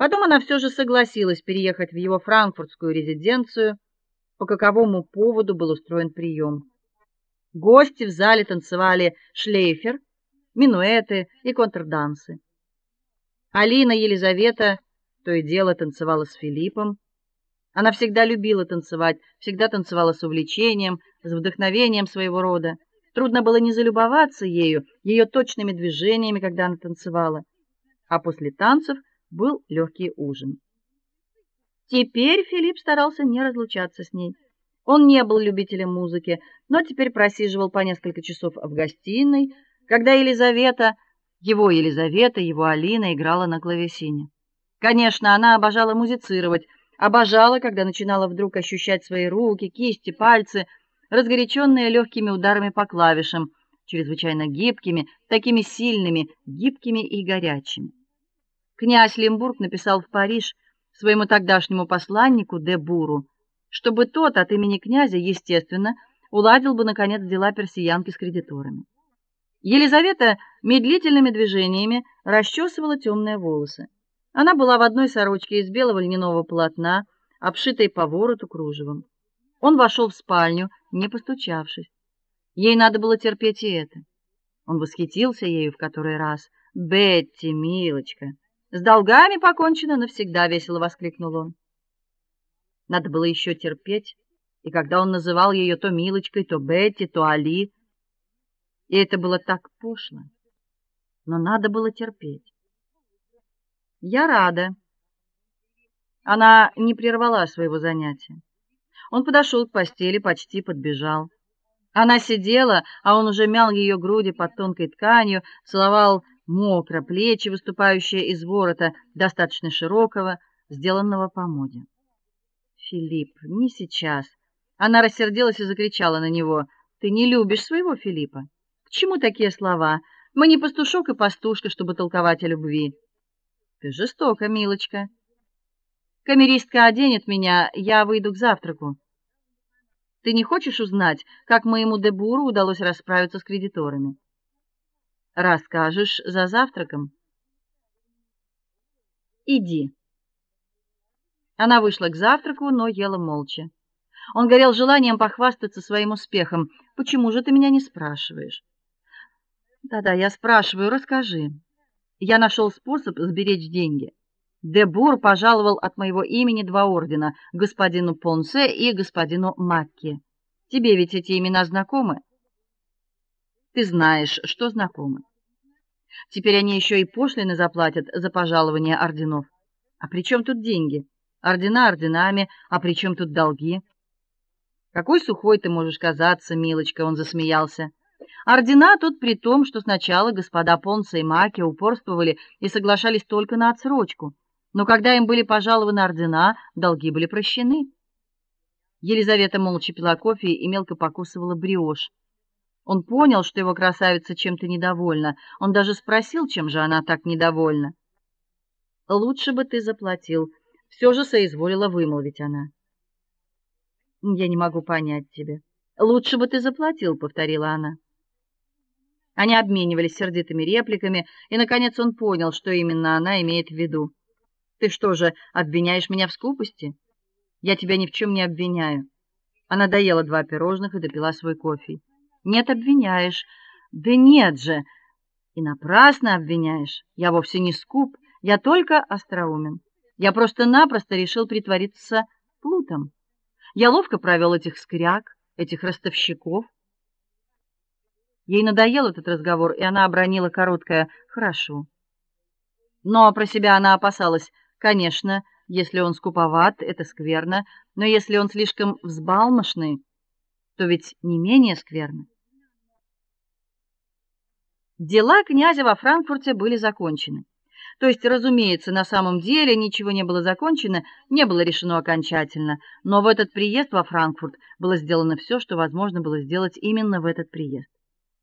Потом она все же согласилась переехать в его франкфуртскую резиденцию, по каковому поводу был устроен прием. Гости в зале танцевали шлейфер, минуэты и контрдансы. Алина Елизавета то и дело танцевала с Филиппом. Она всегда любила танцевать, всегда танцевала с увлечением, с вдохновением своего рода. Трудно было не залюбоваться ею, ее точными движениями, когда она танцевала. А после танцев был легкий ужин. Теперь Филипп старался не разлучаться с ней. Он не был любителем музыки, но теперь просиживал по несколько часов в гостиной, когда Елизавета, его Елизавета, его Алина играла на клавесине. Конечно, она обожала музицировать, обожала, когда начинала вдруг ощущать свои руки, кисти, пальцы, разгоряченные легкими ударами по клавишам, чрезвычайно гибкими, такими сильными, гибкими и горячими. Князь Лембург написал в Париж своему тогдашнему посланнику де Буру, чтобы тот от имени князя, естественно, уладил бы наконец дела персиянки с кредиторами. Елизавета медлительными движениями расчесывала темные волосы. Она была в одной сорочке из белого льняного полотна, обшитой по вороту кружевом. Он вошел в спальню, не постучавшись. Ей надо было терпеть и это. Он восхитился ею в который раз. "Бетти, милочка, с долгами покончено навсегда", весело воскликнул он. Надо было еще терпеть, и когда он называл ее то милочкой, то Бетти, то Али, и это было так пошло. Но надо было терпеть. Я рада. Она не прервала своего занятия. Он подошел к постели, почти подбежал. Она сидела, а он уже мял ее груди под тонкой тканью, целовал мокро плечи, выступающие из ворота, достаточно широкого, сделанного по моде. Филипп, не сейчас. Она рассердилась и закричала на него: "Ты не любишь своего Филиппа? К чему такие слова? Мы не пастушок и пастушка, чтобы толковать о любви". Ты жестока, милочка. Камеристка оденет меня, я выйду к завтраку. Ты не хочешь узнать, как моему Дебуру удалось расправиться с кредиторами? Расскажешь за завтраком. Иди. Она вышла к завтраку, но ела молча. Он горел желанием похвастаться своим успехом. Почему же ты меня не спрашиваешь? Да-да, я спрашиваю, расскажи. Я нашел способ сберечь деньги. Дебур пожаловал от моего имени два ордена: господину Понсе и господину Макки. Тебе ведь эти имена знакомы? Ты знаешь, что знакомы. Теперь они еще и пошлины заплатят за пожалование орденов. А при чем тут деньги? Ордена орденами, а при чем тут долги? Какой сухой ты можешь казаться, милочка, он засмеялся. Ордена тут при том, что сначала господа Понса и Маки упорствовали и соглашались только на отсрочку, но когда им были пожалованы ордена, долги были прощены. Елизавета молча пила кофе и мелко покусывала бриош. Он понял, что его красавица чем-то недовольна. Он даже спросил, чем же она так недовольна. Лучше бы ты заплатил, все же соизволила вымолвить она. Я не могу понять тебя. Лучше бы ты заплатил, повторила она. Они обменивались сердитыми репликами, и наконец он понял, что именно она имеет в виду. Ты что же, обвиняешь меня в скупости? Я тебя ни в чем не обвиняю. Она доела два пирожных и допила свой кофе. Нет, обвиняешь. Да нет же. И напрасно обвиняешь. Я вовсе не скуп, я только остроумен. Я просто-напросто решил притвориться плутом. Я ловко провел этих скряг, этих ростовщиков. Ей надоел этот разговор, и она обронила короткое: "Хорошо". Но про себя она опасалась: конечно, если он скуповат, это скверно, но если он слишком взбалмошный, то ведь не менее скверно. Дела князя во Франкфурте были закончены. То есть, разумеется, на самом деле ничего не было закончено, не было решено окончательно, но в этот приезд во Франкфурт было сделано все, что возможно было сделать именно в этот приезд.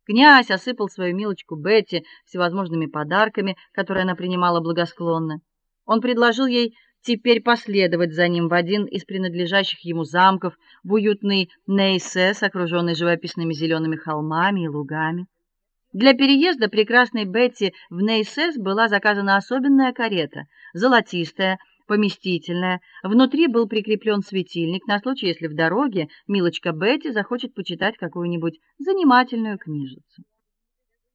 Князь осыпал свою милочку Бетти всевозможными подарками, которые она принимала благосклонно. Он предложил ей теперь последовать за ним в один из принадлежащих ему замков, в уютный Нейсе, окруженный живописными зелеными холмами и лугами. Для переезда прекрасной Бетти в Нейсес была заказана особенная карета, золотистая, поместительная. Внутри был прикреплен светильник на случай, если в дороге милочка Бетти захочет почитать какую-нибудь занимательную книжицу.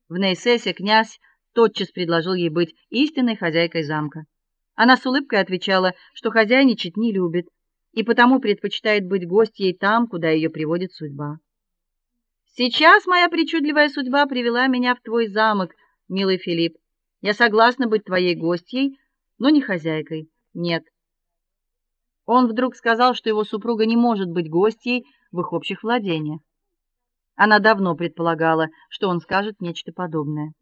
В Нейсесе князь тотчас предложил ей быть истинной хозяйкой замка. Она с улыбкой отвечала, что хозяйничать не любит и потому предпочитает быть гостьей там, куда ее приводит судьба. Сейчас моя причудливая судьба привела меня в твой замок, милый Филипп. Я согласна быть твоей гостьей, но не хозяйкой. Нет. Он вдруг сказал, что его супруга не может быть гостьей в их общих владениях. Она давно предполагала, что он скажет нечто подобное.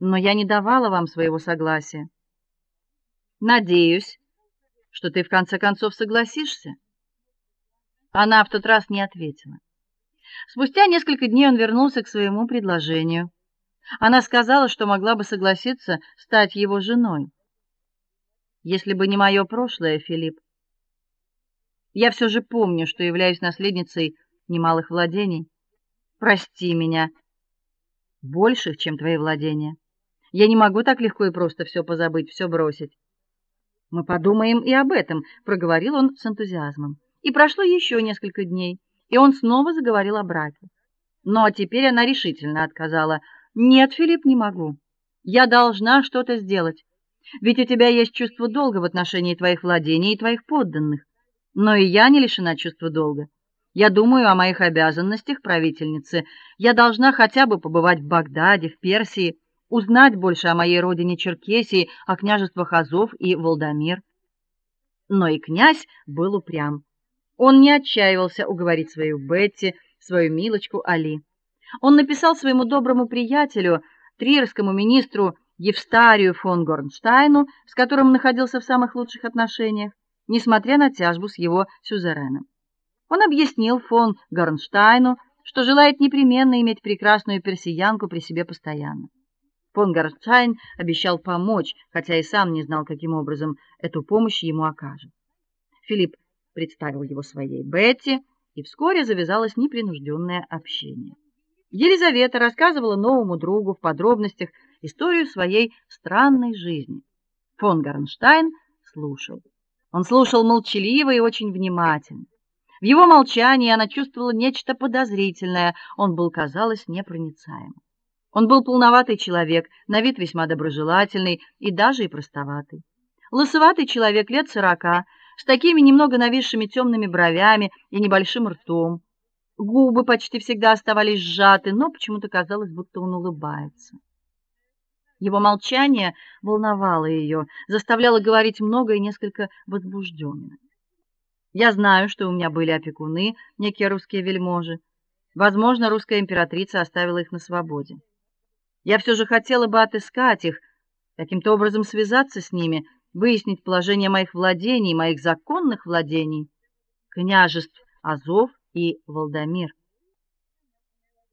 Но я не давала вам своего согласия. Надеюсь, что ты в конце концов согласишься. Она в тот раз не ответила. Спустя несколько дней он вернулся к своему предложению. Она сказала, что могла бы согласиться стать его женой. Если бы не мое прошлое, Филипп. Я все же помню, что являюсь наследницей немалых владений. Прости меня. Больших, чем твои владения. Я не могу так легко и просто все позабыть, все бросить. Мы подумаем и об этом, проговорил он с энтузиазмом. И прошло еще несколько дней, и он снова заговорил о браке. Но теперь она решительно отказала. Нет, Филипп, не могу. Я должна что-то сделать. Ведь у тебя есть чувство долга в отношении твоих владений и твоих подданных. Но и я не лишена чувства долга. Я думаю о моих обязанностях правительницы. Я должна хотя бы побывать в Багдаде, в Персии, узнать больше о моей родине Черкесии, о княжествах Азов и Волдамир. Но и князь был упрям. Он не отчаивался уговорить свою Бетти, свою милочку Али. Он написал своему доброму приятелю, триерскому министру Евстарию фон Горнштайну, с которым находился в самых лучших отношениях, несмотря на тяжбу с его сюзереном. Он объяснил фон Горнштайну, что желает непременно иметь прекрасную персиянку при себе постоянно. Фон Горнштайн обещал помочь, хотя и сам не знал, каким образом эту помощь ему окажет. Филипп представил его своей Бетти, и вскоре завязалось непринужденное общение. Елизавета рассказывала новому другу в подробностях историю своей странной жизни. Фон Горнштайн слушал. Он слушал молчаливо и очень внимательно. В его молчании она чувствовала нечто подозрительное. Он был, казалось, непроницаем. Он был полноватый человек, на вид весьма доброжелательный и даже и простоватый. Лысоватый человек лет сорока, с такими немного нависшими темными бровями и небольшим ртом. Губы почти всегда оставались сжаты, но почему-то казалось, будто он улыбается. Его молчание волновало ее, заставляло говорить много и несколько возбужденно. Я знаю, что у меня были опекуны, некие русские вельможи. Возможно, русская императрица оставила их на свободе. Я все же хотела бы отыскать их, каким-то образом связаться с ними, выяснить положение моих владений, моих законных владений, княжеств Азов и Волдамир.